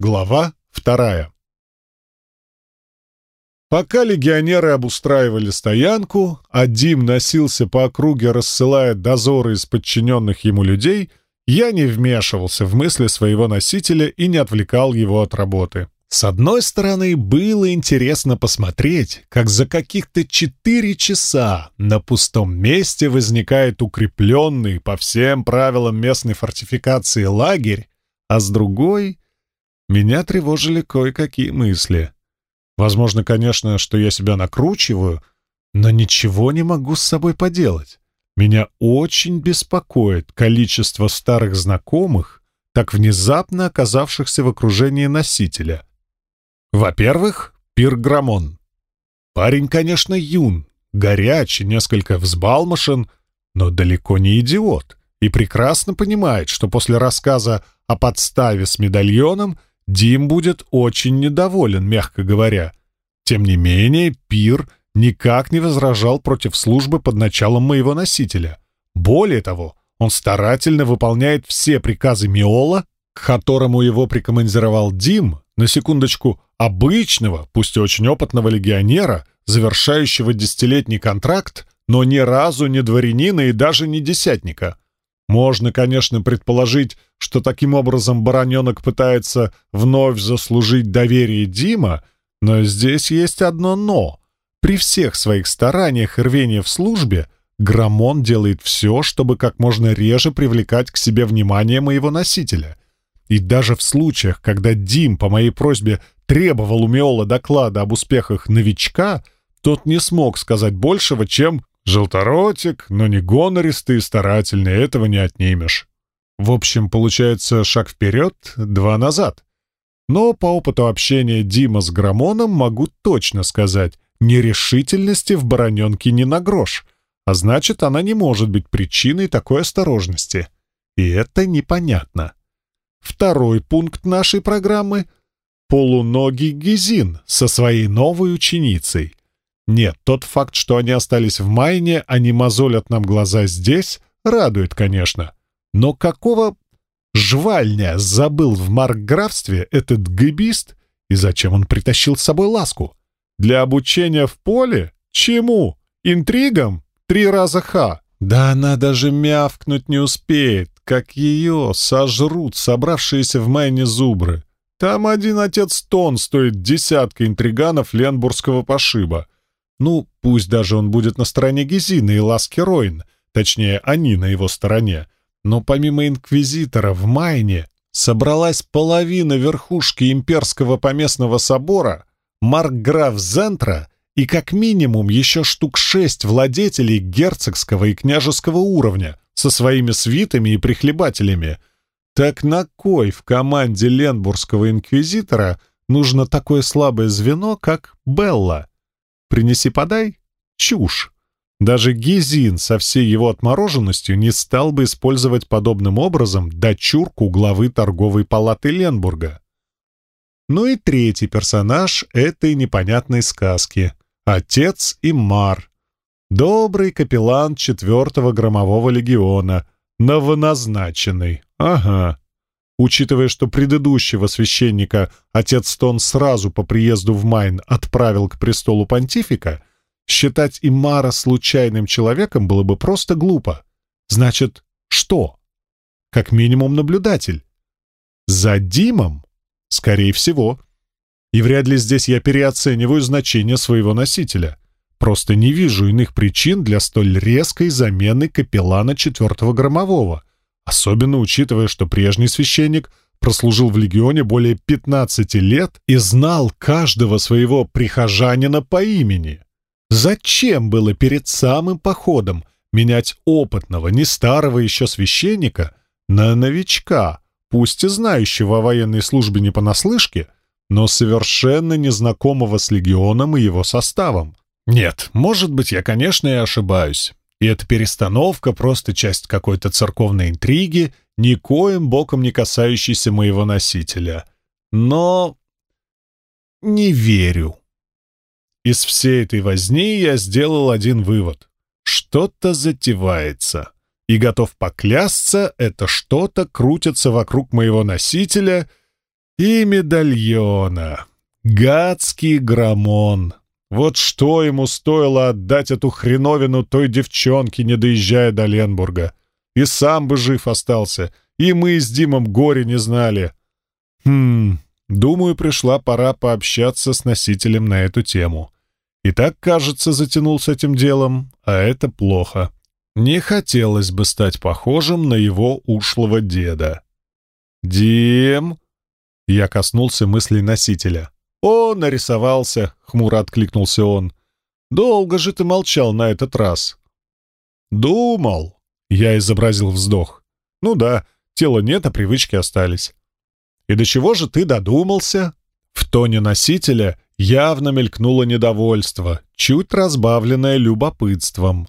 Глава вторая. Пока легионеры обустраивали стоянку, а Дим носился по округе, рассылая дозоры из подчиненных ему людей, я не вмешивался в мысли своего носителя и не отвлекал его от работы. С одной стороны, было интересно посмотреть, как за каких-то четыре часа на пустом месте возникает укрепленный по всем правилам местной фортификации лагерь, а с другой — меня тревожили кое-какие мысли. Возможно, конечно, что я себя накручиваю, но ничего не могу с собой поделать. Меня очень беспокоит количество старых знакомых, так внезапно оказавшихся в окружении носителя. Во-первых, Пирграмон. Парень, конечно, юн, горячий, несколько взбалмошен, но далеко не идиот и прекрасно понимает, что после рассказа о подставе с медальоном Дим будет очень недоволен, мягко говоря. Тем не менее, Пир никак не возражал против службы под началом моего носителя. Более того, он старательно выполняет все приказы Миола, к которому его прикомандировал Дим, на секундочку, обычного, пусть и очень опытного легионера, завершающего десятилетний контракт, но ни разу не дворянина и даже не десятника. Можно, конечно, предположить, что таким образом бароненок пытается вновь заслужить доверие Дима, но здесь есть одно «но». При всех своих стараниях и рвении в службе Грамон делает все, чтобы как можно реже привлекать к себе внимание моего носителя. И даже в случаях, когда Дим по моей просьбе требовал у Миола доклада об успехах новичка, тот не смог сказать большего, чем «желторотик, но не гонористый и старательный, этого не отнимешь». В общем, получается шаг вперед, два назад. Но по опыту общения Дима с Грамоном могу точно сказать, нерешительности в бароненке не на грош, а значит, она не может быть причиной такой осторожности. И это непонятно. Второй пункт нашей программы — полуногий Гизин со своей новой ученицей. Нет, тот факт, что они остались в Майне, а не мозолят нам глаза здесь, радует, конечно. Но какого жвальня забыл в Маркграфстве этот гибист и зачем он притащил с собой ласку? Для обучения в поле? Чему? Интригам? Три раза ха. Да она даже мявкнуть не успеет, как ее сожрут собравшиеся в майне зубры. Там один отец Тон стоит десятка интриганов ленбургского пошиба. Ну, пусть даже он будет на стороне Гезины и Ласки Ройн, точнее, они на его стороне. Но помимо инквизитора в Майне собралась половина верхушки имперского поместного собора, маркграф Зентра и как минимум еще штук шесть владетелей герцогского и княжеского уровня со своими свитами и прихлебателями. Так на кой в команде Ленбургского инквизитора нужно такое слабое звено, как Белла? Принеси-подай? Чушь. Даже Гизин со всей его отмороженностью не стал бы использовать подобным образом дочурку главы торговой палаты Ленбурга. Ну и третий персонаж этой непонятной сказки — отец Имар. Добрый капеллан четвертого громового легиона, новоназначенный. Ага. Учитывая, что предыдущего священника отец Тон сразу по приезду в Майн отправил к престолу понтифика, считать Имара случайным человеком было бы просто глупо. Значит, что? Как минимум наблюдатель. За Димом Скорее всего. И вряд ли здесь я переоцениваю значение своего носителя. Просто не вижу иных причин для столь резкой замены капеллана четвертого громового, особенно учитывая, что прежний священник прослужил в легионе более 15 лет и знал каждого своего прихожанина по имени. Зачем было перед самым походом менять опытного, не старого еще священника на новичка, пусть и знающего о военной службе не понаслышке, но совершенно незнакомого с легионом и его составом. Нет, может быть, я, конечно, и ошибаюсь. И эта перестановка — просто часть какой-то церковной интриги, никоим боком не касающейся моего носителя. Но не верю. Из всей этой возни я сделал один вывод. Что-то затевается и готов поклясться, это что-то крутится вокруг моего носителя, И медальона. Гадский граммон. Вот что ему стоило отдать эту хреновину той девчонке, не доезжая до Ленбурга. И сам бы жив остался, и мы с Димом горе не знали. Хм, думаю, пришла пора пообщаться с носителем на эту тему. И так, кажется, затянул с этим делом, а это плохо. Не хотелось бы стать похожим на его ушлого деда. «Дим!» Я коснулся мыслей носителя. «О, нарисовался!» — хмуро откликнулся он. «Долго же ты молчал на этот раз?» «Думал!» — я изобразил вздох. «Ну да, тела нет, а привычки остались». «И до чего же ты додумался?» В тоне носителя явно мелькнуло недовольство, чуть разбавленное любопытством.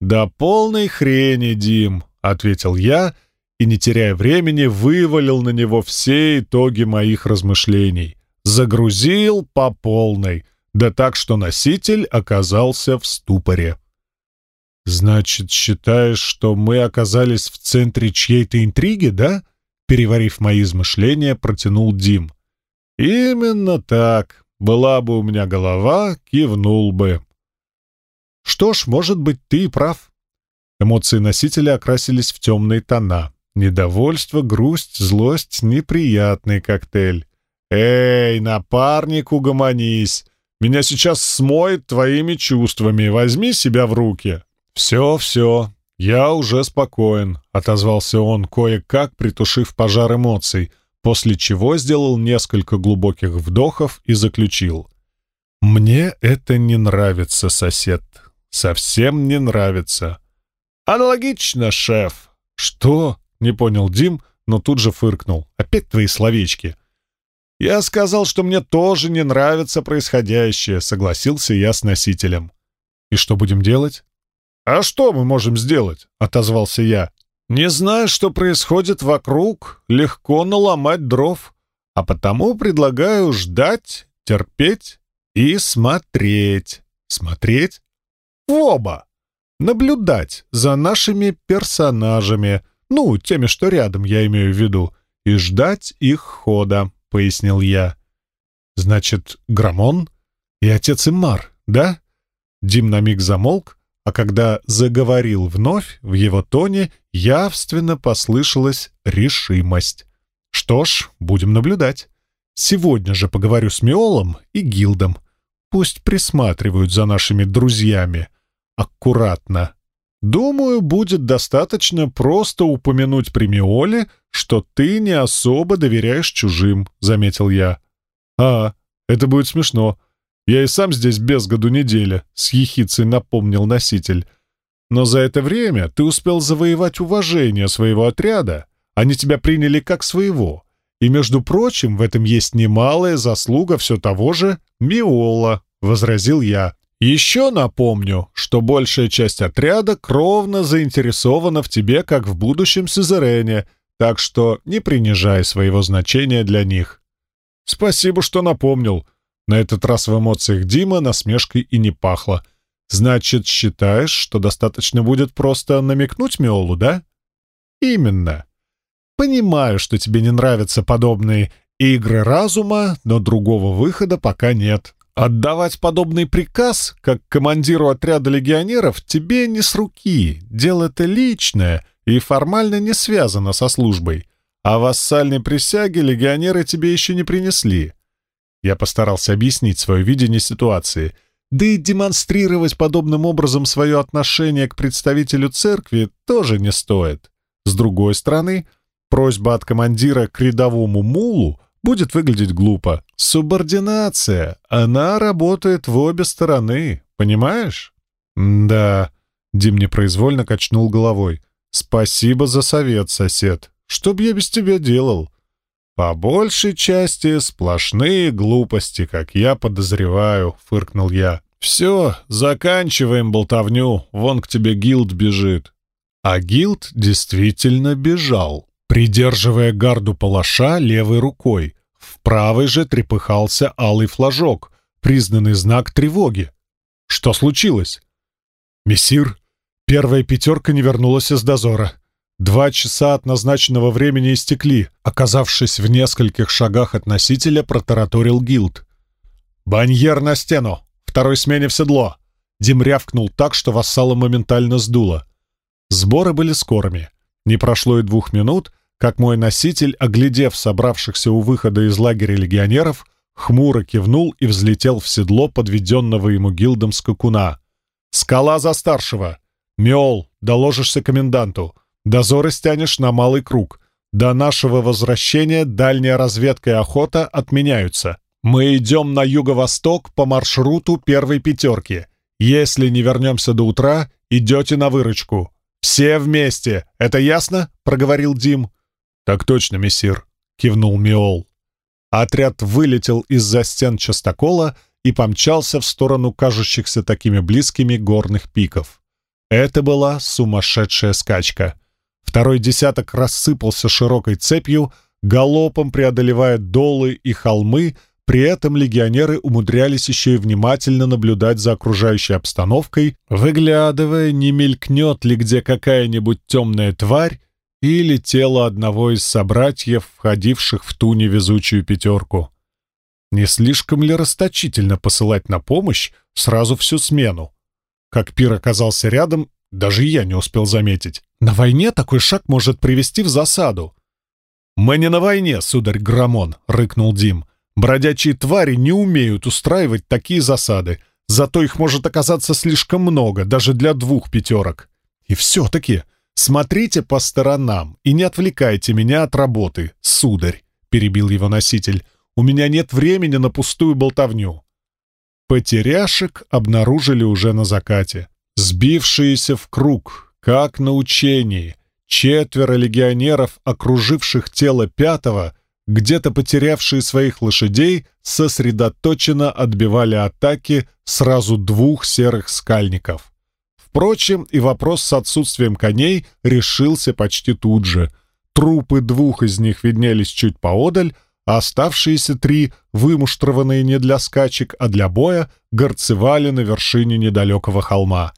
«Да полной хрени, Дим!» — ответил я и, не теряя времени, вывалил на него все итоги моих размышлений. Загрузил по полной, да так, что носитель оказался в ступоре. «Значит, считаешь, что мы оказались в центре чьей-то интриги, да?» Переварив мои измышления, протянул Дим. «Именно так. Была бы у меня голова, кивнул бы». «Что ж, может быть, ты и прав». Эмоции носителя окрасились в темные тона. Недовольство, грусть, злость — неприятный коктейль. «Эй, напарник, угомонись! Меня сейчас смоет твоими чувствами. Возьми себя в руки!» «Все, все, я уже спокоен», — отозвался он, кое-как притушив пожар эмоций, после чего сделал несколько глубоких вдохов и заключил. «Мне это не нравится, сосед. Совсем не нравится». «Аналогично, шеф». «Что?» — не понял Дим, но тут же фыркнул. «Опять твои словечки». «Я сказал, что мне тоже не нравится происходящее», — согласился я с носителем. «И что будем делать?» «А что мы можем сделать?» — отозвался я. «Не зная, что происходит вокруг, легко наломать дров, а потому предлагаю ждать, терпеть и смотреть». «Смотреть?» «В оба!» «Наблюдать за нашими персонажами, ну, теми, что рядом, я имею в виду, и ждать их хода». — пояснил я. «Значит, Грамон и отец Иммар, да?» Дим на миг замолк, а когда заговорил вновь, в его тоне явственно послышалась решимость. «Что ж, будем наблюдать. Сегодня же поговорю с Миолом и Гилдом. Пусть присматривают за нашими друзьями. Аккуратно. Думаю, будет достаточно просто упомянуть при Миоле, что ты не особо доверяешь чужим», — заметил я. «А, это будет смешно. Я и сам здесь без году неделя», — с ехицей напомнил носитель. «Но за это время ты успел завоевать уважение своего отряда. Они тебя приняли как своего. И, между прочим, в этом есть немалая заслуга все того же Миола», — возразил я. «Еще напомню, что большая часть отряда кровно заинтересована в тебе, как в будущем Сюзерене, так что не принижай своего значения для них. Спасибо, что напомнил. На этот раз в эмоциях Дима насмешкой и не пахло. Значит, считаешь, что достаточно будет просто намекнуть Миолу, да? Именно. Понимаю, что тебе не нравятся подобные игры разума, но другого выхода пока нет. Отдавать подобный приказ, как командиру отряда легионеров, тебе не с руки. Дело-то личное, и формально не связано со службой, а вассальной присяги легионеры тебе еще не принесли. Я постарался объяснить свое видение ситуации, да и демонстрировать подобным образом свое отношение к представителю церкви тоже не стоит. С другой стороны, просьба от командира к рядовому мулу будет выглядеть глупо. Субординация, она работает в обе стороны, понимаешь? да, Дим непроизвольно качнул головой. «Спасибо за совет, сосед. Что б я без тебя делал?» «По большей части сплошные глупости, как я подозреваю», — фыркнул я. «Все, заканчиваем болтовню, вон к тебе гилд бежит». А гилд действительно бежал, придерживая гарду палаша левой рукой. В правой же трепыхался алый флажок, признанный знак тревоги. Что случилось? «Мессир, Первая пятерка не вернулась из дозора. Два часа от назначенного времени истекли. Оказавшись в нескольких шагах от носителя, протараторил Гилд. «Баньер на стену! Второй смене в седло!» Дим рявкнул так, что вассала моментально сдуло. Сборы были скорыми. Не прошло и двух минут, как мой носитель, оглядев собравшихся у выхода из лагеря легионеров, хмуро кивнул и взлетел в седло подведенного ему гилдом скакуна. «Скала за старшего! Миол, доложишься коменданту!» Дозоры стянешь на малый круг. До нашего возвращения дальняя разведка и охота отменяются. Мы идем на юго-восток по маршруту первой пятерки. Если не вернемся до утра, идете на выручку. Все вместе. Это ясно?» — проговорил Дим. «Так точно, мессир», — кивнул Миол. Отряд вылетел из-за стен частокола и помчался в сторону кажущихся такими близкими горных пиков. Это была сумасшедшая скачка. Второй десяток рассыпался широкой цепью, галопом преодолевая долы и холмы, при этом легионеры умудрялись еще и внимательно наблюдать за окружающей обстановкой, выглядывая, не мелькнет ли где какая-нибудь темная тварь или тело одного из собратьев, входивших в ту невезучую пятерку. Не слишком ли расточительно посылать на помощь сразу всю смену? Как пир оказался рядом, даже я не успел заметить. На войне такой шаг может привести в засаду. «Мы не на войне, сударь Грамон», — рыкнул Дим. «Бродячие твари не умеют устраивать такие засады, зато их может оказаться слишком много, даже для двух пятерок. И все-таки смотрите по сторонам и не отвлекайте меня от работы, сударь», — перебил его носитель. «У меня нет времени на пустую болтовню». Потеряшек обнаружили уже на закате. Сбившиеся в круг, как на учении, четверо легионеров, окруживших тело пятого, где-то потерявшие своих лошадей, сосредоточенно отбивали атаки сразу двух серых скальников. Впрочем, и вопрос с отсутствием коней решился почти тут же. Трупы двух из них виднелись чуть поодаль, а оставшиеся три, вымуштрованные не для скачек, а для боя, горцевали на вершине недалекого холма.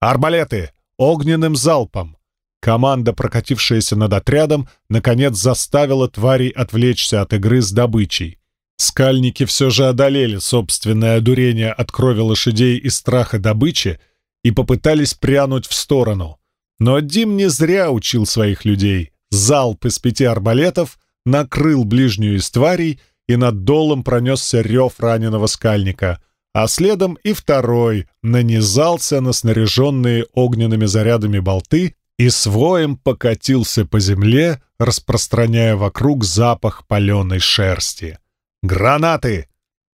«Арбалеты! Огненным залпом!» Команда, прокатившаяся над отрядом, наконец заставила тварей отвлечься от игры с добычей. Скальники все же одолели собственное одурение от крови лошадей и страха добычи и попытались прянуть в сторону. Но Дим не зря учил своих людей. Залп из пяти арбалетов накрыл ближнюю из тварей, и над долом пронесся рев раненого скальника — а следом и второй нанизался на снаряженные огненными зарядами болты и своем покатился по земле, распространяя вокруг запах паленой шерсти. «Гранаты!»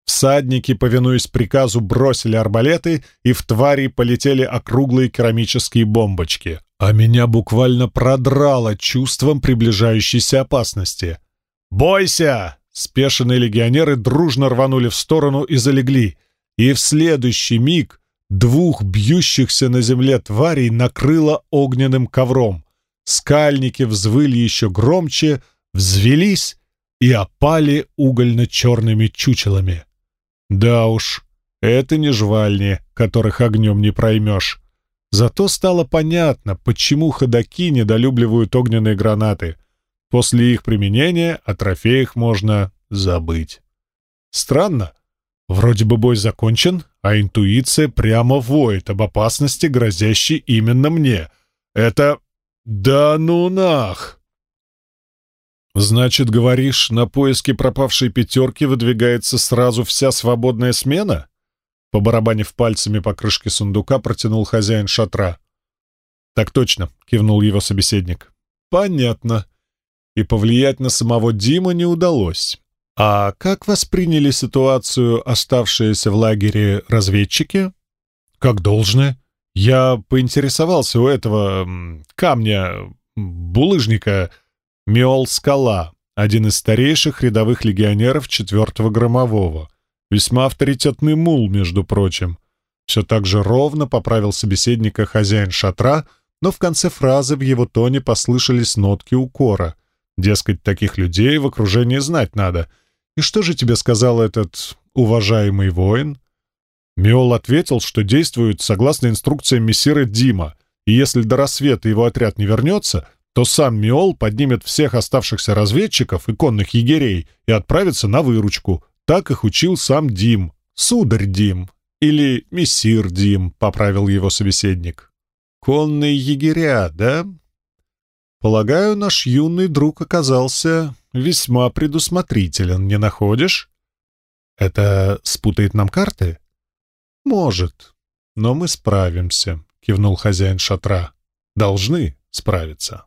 Всадники, повинуясь приказу, бросили арбалеты, и в твари полетели округлые керамические бомбочки. А меня буквально продрало чувством приближающейся опасности. «Бойся!» Спешенные легионеры дружно рванули в сторону и залегли — и в следующий миг двух бьющихся на земле тварей накрыло огненным ковром. Скальники взвыли еще громче, взвелись и опали угольно-черными чучелами. Да уж, это не жвальни, которых огнем не проймешь. Зато стало понятно, почему ходаки недолюбливают огненные гранаты. После их применения о трофеях можно забыть. Странно, Вроде бы бой закончен, а интуиция прямо воет об опасности, грозящей именно мне. Это... да ну нах! Значит, говоришь, на поиски пропавшей пятерки выдвигается сразу вся свободная смена? Побарабанив пальцами по крышке сундука, протянул хозяин шатра. «Так точно», — кивнул его собеседник. «Понятно». И повлиять на самого Дима не удалось. А как восприняли ситуацию оставшиеся в лагере разведчики? Как должное. Я поинтересовался у этого камня, булыжника, Миол-скала, один из старейших рядовых легионеров четвертого громового. Весьма авторитетный мул, между прочим. Все так же ровно поправил собеседника хозяин шатра, но в конце фразы в его тоне послышались нотки укора. Дескать, таких людей в окружении знать надо — «И что же тебе сказал этот уважаемый воин?» Миол ответил, что действует согласно инструкциям мессира Дима, и если до рассвета его отряд не вернется, то сам Миол поднимет всех оставшихся разведчиков и конных егерей и отправится на выручку. Так их учил сам Дим, сударь Дим, или мессир Дим, поправил его собеседник. Конные егеря, да? Полагаю, наш юный друг оказался весьма предусмотрителен, не находишь? Это спутает нам карты? Может, но мы справимся, кивнул хозяин шатра. Должны справиться.